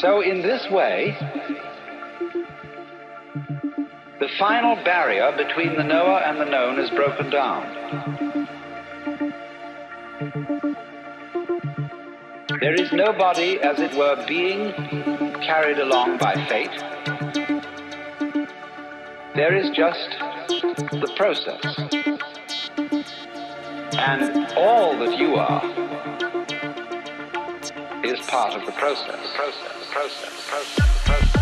So, in this way, the final barrier between the knower and the known is broken down. There is nobody, as it were, being carried along by fate. There is just the process. And all that you are is part of the process. The process, The process, process, process.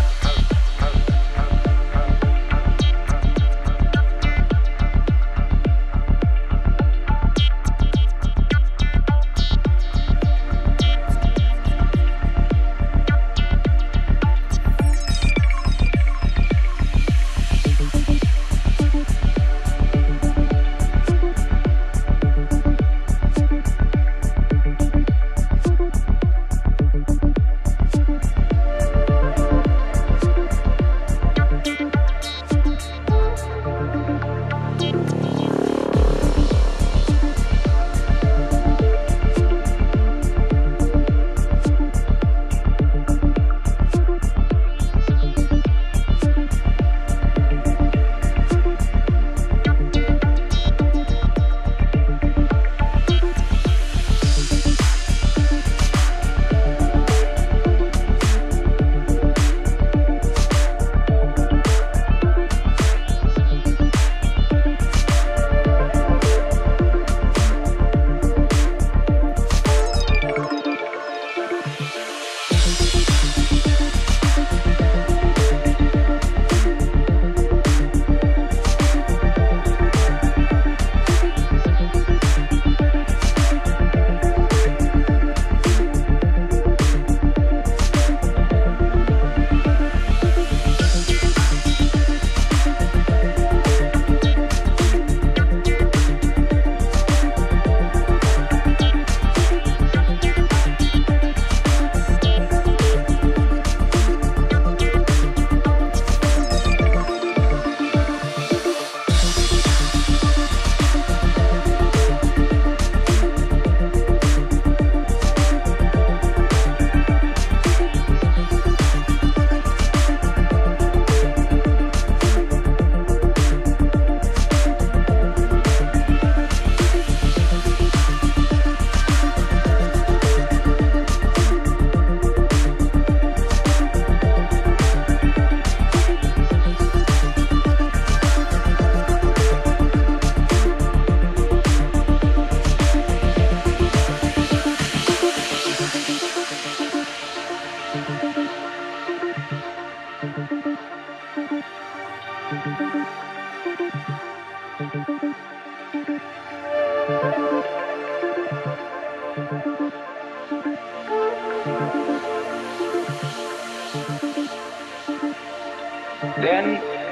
Then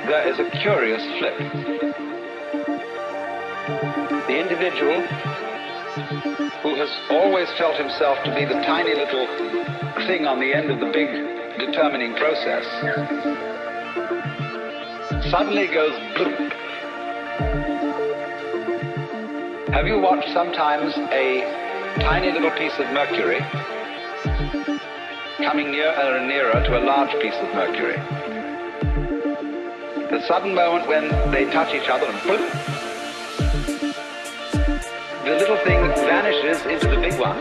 there is a curious flip. The individual who has always felt himself to be the tiny little thing on the end of the big determining process suddenly goes bloop. Have you watched sometimes a tiny little piece of mercury coming nearer and nearer to a large piece of mercury? The sudden moment when they touch each other and bloop, the little thing vanishes into the big one.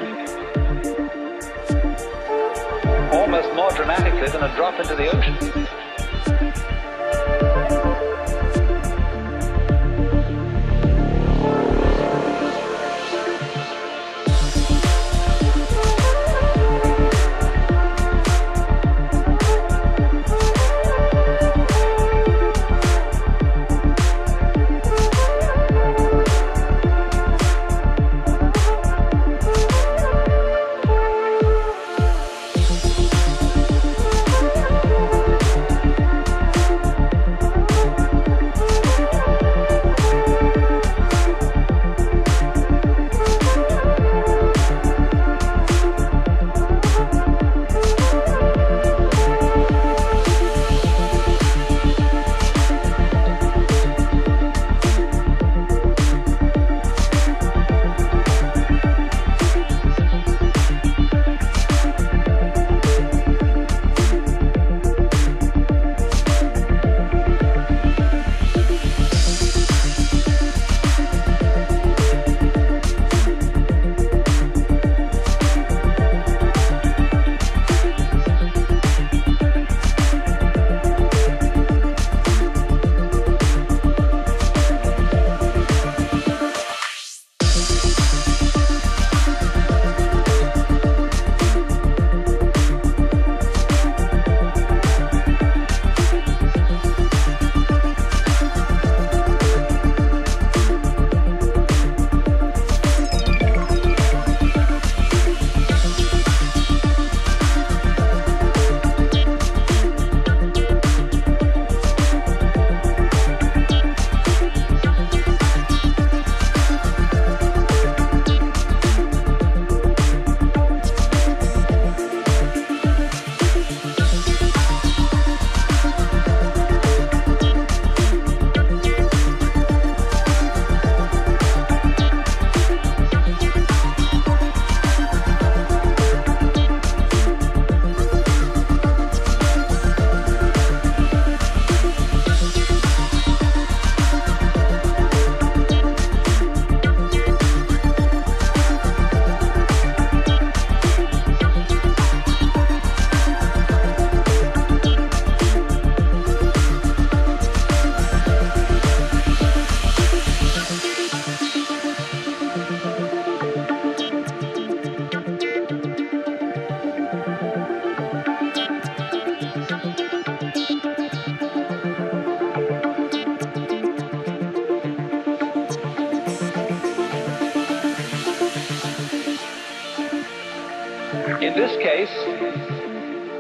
Almost more dramatically than a drop into the ocean. In this case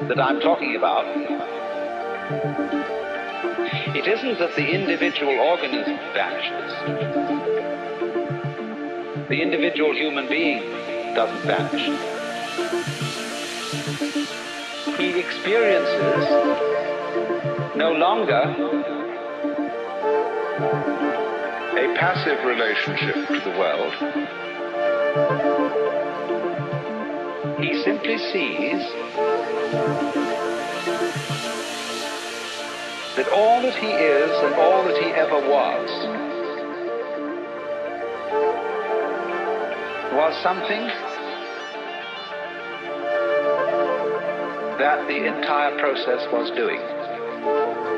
that I'm talking about, it isn't that the individual organism vanishes. The individual human being doesn't vanish. He experiences no longer a passive relationship to the world. Simply sees that all that he is and all that he ever was was something that the entire process was doing.